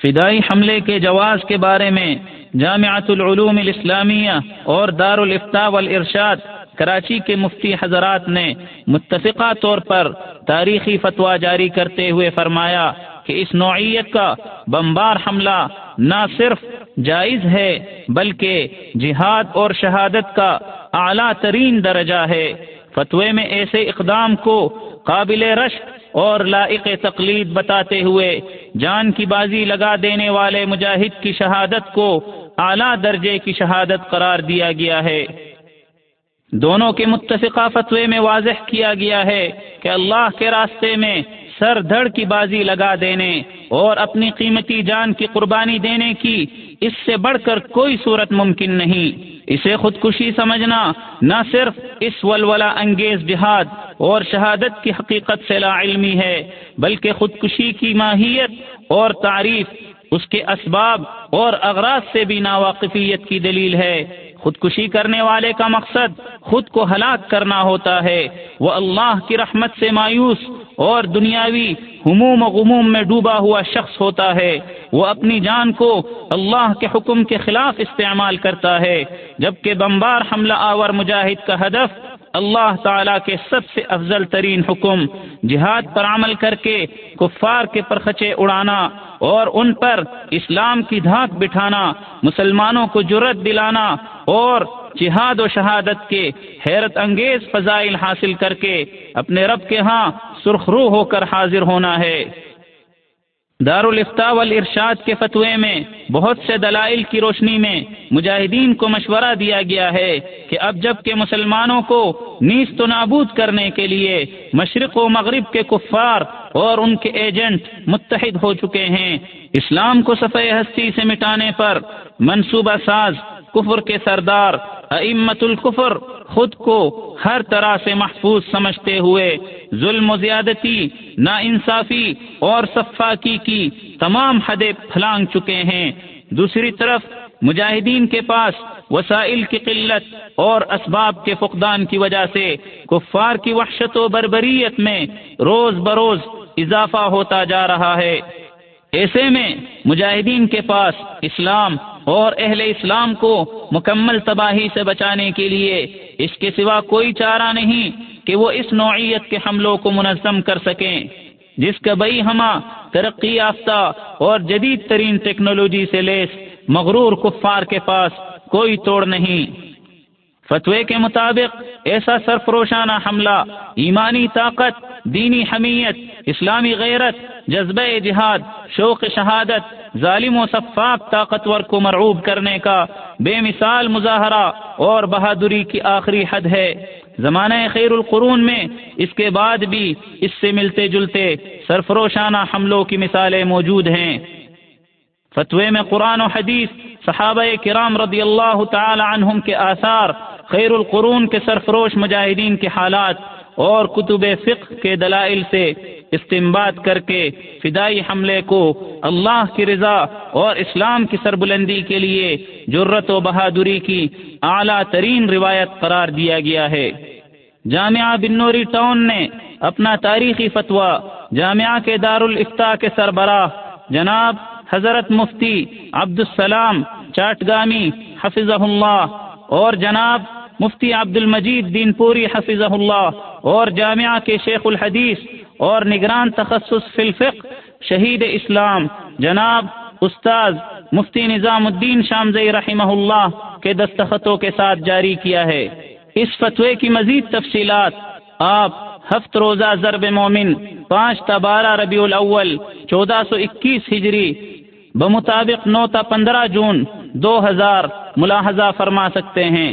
فدائی حملے کے جواز کے بارے میں جامعۃ العلوم الاسلامیہ اور دار الفتا والارشاد کراچی کے مفتی حضرات نے متفقہ طور پر تاریخی فتویٰ جاری کرتے ہوئے فرمایا کہ اس نوعیت کا بمبار حملہ نہ صرف جائز ہے بلکہ جہاد اور شہادت کا اعلیٰ ترین درجہ ہے۔ فتوے میں ایسے اقدام کو قابل رشک اور لائق تقلید بتاتے ہوئے جان کی بازی لگا دینے والے مجاہد کی شہادت کو اعلیٰ درجے کی شہادت قرار دیا گیا ہے۔ دونوں کے متفقہ فتوے میں واضح کیا گیا ہے کہ اللہ کے راستے میں سر دھڑ کی بازی لگا دینے اور اپنی قیمتی جان کی قربانی دینے کی اس سے بڑھ کر کوئی صورت ممکن نہیں۔ اسے خودکشی سمجھنا نہ صرف اس ولولہ انگیز جہاد اور شہادت کی حقیقت سے لا علمی ہے، بلکہ خودکشی کی ماہیت اور تعریف، اس کے اسباب اور اغراض سے بھی ناواقفیت کی دلیل ہے۔ خودکشی کرنے والے کا مقصد خود کو ہلاک کرنا ہوتا ہے۔ وہ اللہ کی رحمت سے مایوس اور دنیاوی ہموم و غموم میں ڈوبا ہوا شخص ہوتا ہے۔ وہ اپنی جان کو اللہ کے حکم کے خلاف استعمال کرتا ہے، جبکہ بمبار حملہ آور مجاہد کا ہدف اللہ تعالیٰ کے سب سے افضل ترین حکم، جہاد پر عمل کر کے، کفار کے پرخچے اڑانا اور ان پر اسلام کی دھاک بٹھانا، مسلمانوں کو جرت دلانا اور جہاد و شہادت کے حیرت انگیز فضائل حاصل کر کے اپنے رب کے ہاں سرخرو ہو کر حاضر ہونا ہے۔ دارالفتا والارشاد کے فتوے میں بہت سے دلائل کی روشنی میں مجاہدین کو مشورہ دیا گیا ہے کہ اب جبکہ مسلمانوں کو نیست و نابود کرنے کے لیے مشرق و مغرب کے کفار اور ان کے ایجنٹ متحد ہو چکے ہیں، اسلام کو صفحہ ہستی سے مٹانے پر منصوبہ ساز، کفر کے سردار امت القفر خود کو ہر طرح سے محفوظ سمجھتے ہوئے ظلم و زیادتی نا انصافی اور صفاقی کی تمام حدیں پھلانگ چکے ہیں۔ دوسری طرف، مجاہدین کے پاس وسائل کی قلت اور اسباب کے فقدان کی وجہ سے کفار کی وحشت و بربریت میں روز بروز اضافہ ہوتا جا رہا ہے۔ ایسے میں مجاہدین کے پاس اسلام اور اہل اسلام کو مکمل تباہی سے بچانے کے لیے اس کے سوا کوئی چارہ نہیں کہ وہ اس نوعیت کے حملوں کو منظم کر سکیں، جس کا بئی ہما ترقی یافتہ اور جدید ترین ٹیکنالوجی سے لیس مغرور کفار کے پاس کوئی توڑ نہیں۔ فتوے کے مطابق ایسا سرفروشانہ حملہ، ایمانی طاقت، دینی حمیت، اسلامی غیرت، جذبہ جہاد، شوق شہادت، ظالم و صفاق طاقتور کو مرعوب کرنے کا بے مثال مظاہرہ اور بہادری کی آخری حد ہے۔ زمانہ خیر القرون میں اس کے بعد بھی اس سے ملتے جلتے سرفروشانہ حملوں کی مثالیں موجود ہیں۔ فتوے میں قرآن و حدیث صحابہ کرام رضی اللہ تعالی عنہم کے آثار خیر القرون کے سرفروش مجاہدین کے حالات اور کتب فقہ کے دلائل سے استمباد کر کے فدائی حملے کو اللہ کی رضا اور اسلام کی سربلندی کے لیے جرت و بہادری کی اعلیٰ ترین روایت قرار دیا گیا ہے۔ جامعہ بنوری ٹاؤن نے اپنا تاریخی فتویٰ جامعہ کے دارالفتا کے سربراہ جناب حضرت مفتی عبد السلام چاٹگامی حفظ اللہ اور جناب مفتی عبد المجید دین پوری حفظ اللہ، اور جامعہ کے شیخ الحدیث، اور نگران تخصص فی الفق شہید اسلام، جناب استاذ مفتی نظام الدین شامزئی رحمہ اللہ کے دستخطوں کے ساتھ جاری کیا ہے۔ اس فتوے کی مزید تفصیلات آپ ہفت روزہ ضرب مومن پانچ تا بارہ ربیع الاول چودہ سو اکیس ہجری بمطابق نو تا پندرہ جون دو ہزار ملاحظہ فرما سکتے ہیں۔